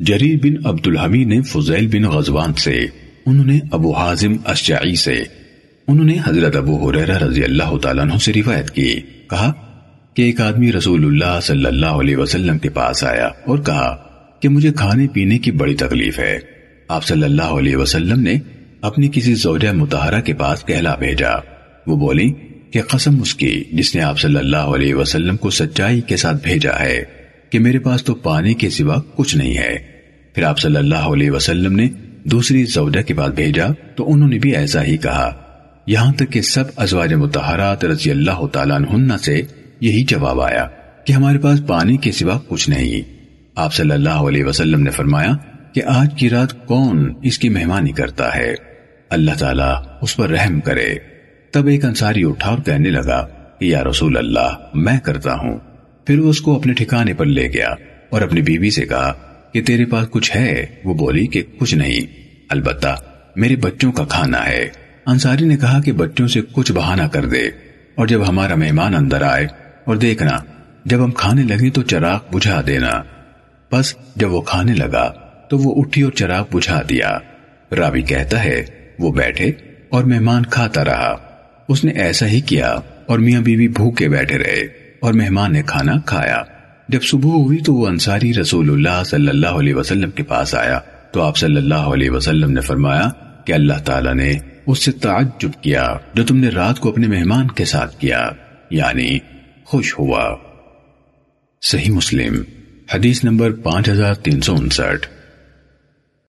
جریر بن عبد الحمی نے فضیل بن غزوان سے، انہوں نے ابو حازم اشجعی سے، انہوں نے حضرت ابو حریرہ رضی اللہ تعالیٰ عنہ سے روایت کی، کہا کہ ایک آدمی رسول اللہ صلی اللہ علیہ وسلم کے پاس آیا اور کہا کہ مجھے کھانے پینے کی بڑی تکلیف ہے۔ آپ صلی اللہ علیہ وسلم نے اپنی کسی زوجہ متحرہ کے پاس کہلا بھیجا۔ وہ بولی کہ قسم اس کی جس نے آپ صلی اللہ علیہ وسلم کو سچائی کے ساتھ بھیجا ہے۔ کہ میرے پاس تو پانی کے سوا کچھ نہیں ہے۔ پھر آپ صلی اللہ علیہ وسلم نے دوسری زوجہ کے بعد بھیجا تو انہوں نے بھی ایسا ہی کہا۔ یہاں تک کہ سب ازواج متحرات رضی اللہ تعالیٰ عنہ سے یہی جواب آیا کہ ہمارے پاس پانی کے سوا کچھ نہیں۔ آپ صلی اللہ علیہ وسلم نے فرمایا کہ آج کی رات کون اس کی مہمانی کرتا ہے؟ اللہ تعالیٰ اس پر رحم کرے۔ تب ایک انصاری اٹھا اور کہنے لگا کہ یا رسول اللہ، میں کرتا ہوں۔ پھر وہ اس کو اپنے ٹھکانے پر لے گیا اور اپنی بیوی سے کہا کہ تیرے پاس کچھ ہے۔ وہ بولی کہ کچھ نہیں۔ البتہ میرے بچوں کا کھانا ہے۔ انصاری نے کہا کہ بچوں سے کچھ بہانہ کر دے اور جب ہمارا مہمان اندر آئے اور دیکھنا، جب ہم کھانے لگے تو چراغ بجھا دینا۔ بس جب وہ کھانے لگا تو وہ اٹھی اور چراغ بجھا دیا۔ راوی کہتا ہے، وہ بیٹھے اور مہمان کھاتا رہا۔ اس نے ایسا ہی کیا اور میاں بیوی بھوکے بیٹھے رہے۔ اور مہمان نے کھانا کھایا۔ جب صبح ہوئی تو وہ انصاری رسول اللہ صلی اللہ علیہ وسلم کے پاس آیا۔ تو آپ صلی اللہ علیہ وسلم نے فرمایا کہ اللہ تعالیٰ نے اس سے تعجب کیا جو تم نے رات کو اپنے مہمان کے ساتھ کیا یعنی خوش ہوا۔ صحیح مسلم، حدیث نمبر پانچ ہزار تین سو انسٹھ۔